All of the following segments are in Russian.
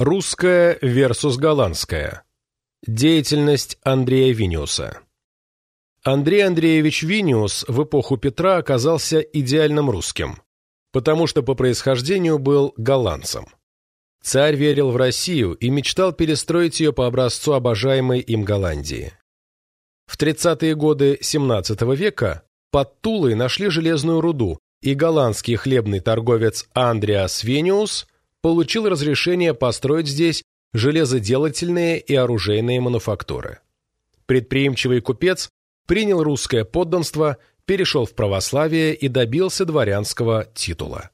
Русская versus голландская. Деятельность Андрея Виниуса. Андрей Андреевич Виниус в эпоху Петра оказался идеальным русским, потому что по происхождению был голландцем. Царь верил в Россию и мечтал перестроить ее по образцу обожаемой им Голландии. В 30-е годы XVII века под Тулой нашли железную руду, и голландский хлебный торговец Андреас Вениус получил разрешение построить здесь железоделательные и оружейные мануфактуры. Предприимчивый купец принял русское подданство, перешел в православие и добился дворянского титула.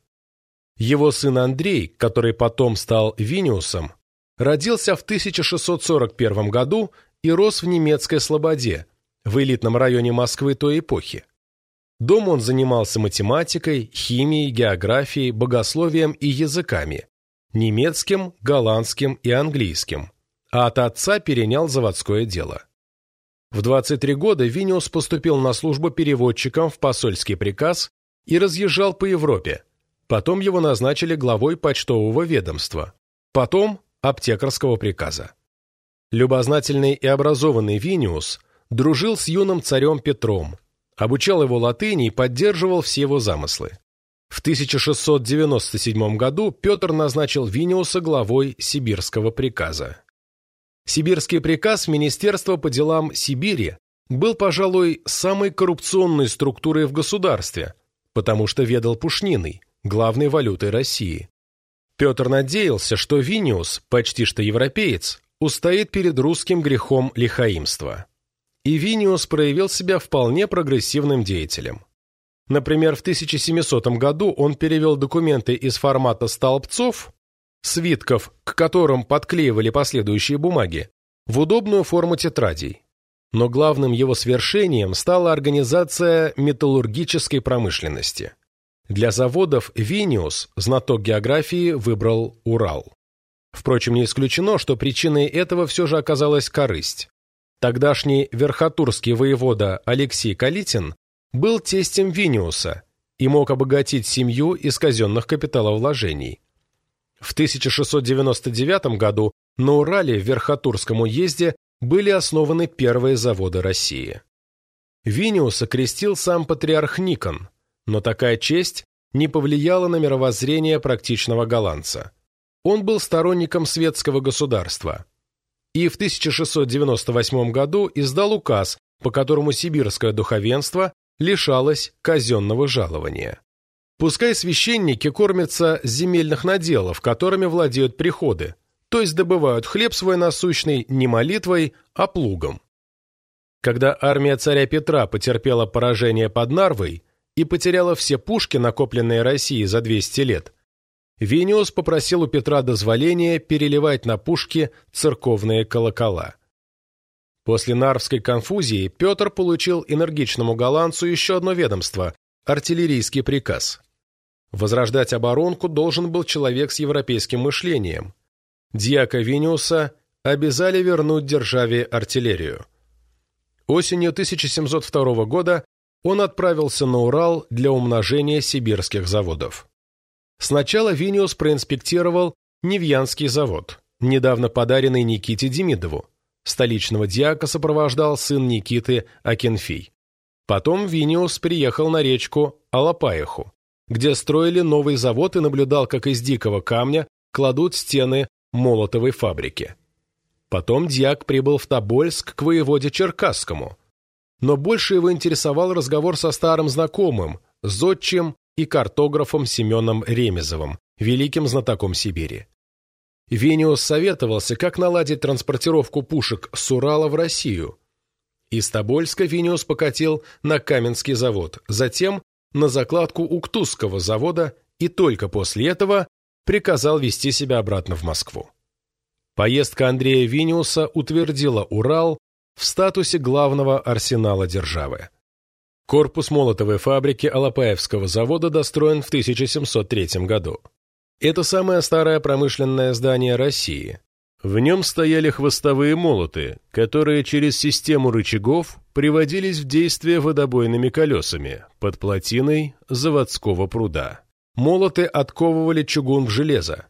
Его сын Андрей, который потом стал Виниусом, родился в 1641 году и рос в немецкой Слободе, в элитном районе Москвы той эпохи. Дома он занимался математикой, химией, географией, богословием и языками, немецким, голландским и английским, а от отца перенял заводское дело. В 23 года Виниус поступил на службу переводчиком в посольский приказ и разъезжал по Европе. Потом его назначили главой почтового ведомства, потом аптекарского приказа. Любознательный и образованный Виниус дружил с юным царем Петром, обучал его латыни и поддерживал все его замыслы. В 1697 году Петр назначил Виниуса главой Сибирского приказа. Сибирский приказ Министерства по делам Сибири был, пожалуй, самой коррупционной структурой в государстве, потому что ведал пушниной, главной валютой России. Петр надеялся, что Виниус, почти что европеец, устоит перед русским грехом лихаимства и Виниус проявил себя вполне прогрессивным деятелем. Например, в 1700 году он перевел документы из формата столбцов, свитков, к которым подклеивали последующие бумаги, в удобную форму тетрадей. Но главным его свершением стала организация металлургической промышленности. Для заводов Виниус, знаток географии, выбрал Урал. Впрочем, не исключено, что причиной этого все же оказалась корысть. Тогдашний верхотурский воевода Алексей Калитин был тестем Виниуса и мог обогатить семью из казенных капиталовложений. В 1699 году на Урале в Верхотурском уезде были основаны первые заводы России. Виниуса крестил сам патриарх Никон, но такая честь не повлияла на мировоззрение практичного голландца. Он был сторонником светского государства – и в 1698 году издал указ, по которому сибирское духовенство лишалось казенного жалования. Пускай священники кормятся с земельных наделов, которыми владеют приходы, то есть добывают хлеб свой насущный не молитвой, а плугом. Когда армия царя Петра потерпела поражение под Нарвой и потеряла все пушки, накопленные Россией за 200 лет, Вениус попросил у Петра дозволения переливать на пушки церковные колокола. После Нарвской конфузии Петр получил энергичному голландцу еще одно ведомство – артиллерийский приказ. Возрождать оборонку должен был человек с европейским мышлением. Дьяка Виниуса обязали вернуть державе артиллерию. Осенью 1702 года он отправился на Урал для умножения сибирских заводов. Сначала Виниус проинспектировал Невьянский завод, недавно подаренный Никите Демидову. Столичного диака сопровождал сын Никиты Акинфий. Потом Виниус приехал на речку Алапаеху, где строили новый завод и наблюдал, как из дикого камня кладут стены молотовой фабрики. Потом Дьяк прибыл в Тобольск к воеводе Черкасскому. Но больше его интересовал разговор со старым знакомым, зодчим и картографом Семеном Ремезовым, великим знатоком Сибири. Вениус советовался, как наладить транспортировку пушек с Урала в Россию. Из Тобольска Вениус покатил на Каменский завод, затем на закладку Уктузского завода и только после этого приказал вести себя обратно в Москву. Поездка Андрея Виниуса утвердила Урал в статусе главного арсенала державы. Корпус молотовой фабрики Алапаевского завода достроен в 1703 году. Это самое старое промышленное здание России. В нем стояли хвостовые молоты, которые через систему рычагов приводились в действие водобойными колесами под плотиной заводского пруда. Молоты отковывали чугун в железо.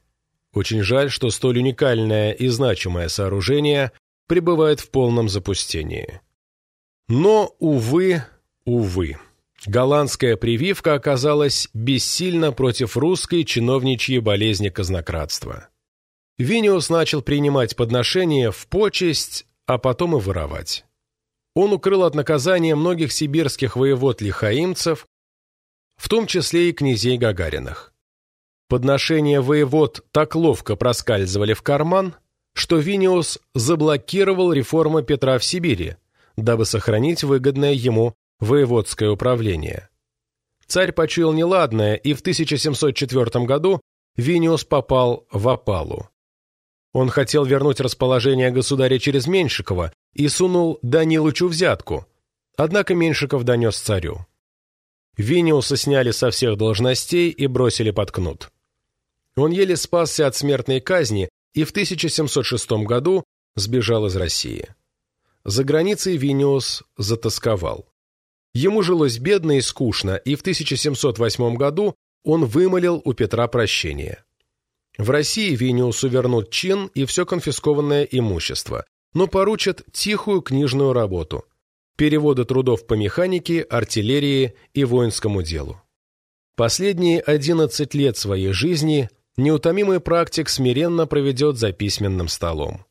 Очень жаль, что столь уникальное и значимое сооружение пребывает в полном запустении. Но, увы, увы, голландская прививка оказалась бессильна против русской чиновничьей болезни казнократства. Виниус начал принимать подношения в почесть, а потом и воровать. Он укрыл от наказания многих сибирских воевод-лихаимцев, в том числе и князей Гагариных. Подношения воевод так ловко проскальзывали в карман, что Виниус заблокировал реформы Петра в Сибири, дабы сохранить выгодное ему воеводское управление. Царь почуял неладное, и в 1704 году Виниус попал в опалу. Он хотел вернуть расположение государя через Меньшикова и сунул Данилычу взятку, однако Меньшиков донес царю. Виниуса сняли со всех должностей и бросили под кнут. Он еле спасся от смертной казни и в 1706 году сбежал из России. За границей Виниус затасковал. Ему жилось бедно и скучно, и в 1708 году он вымолил у Петра прощение. В России Виниусу вернут чин и все конфискованное имущество, но поручат тихую книжную работу – переводы трудов по механике, артиллерии и воинскому делу. Последние 11 лет своей жизни неутомимый практик смиренно проведет за письменным столом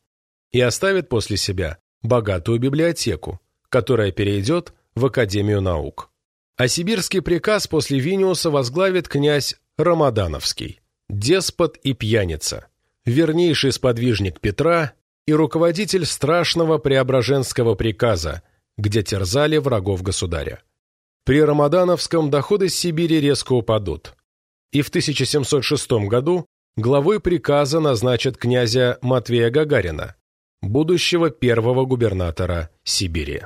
и оставит после себя богатую библиотеку, которая перейдет в Академию наук. А сибирский приказ после Виниуса возглавит князь Рамадановский – деспот и пьяница, вернейший сподвижник Петра и руководитель страшного Преображенского приказа, где терзали врагов государя. При Рамадановском доходы с Сибири резко упадут, и в 1706 году главой приказа назначат князя Матвея Гагарина, будущего первого губернатора Сибири.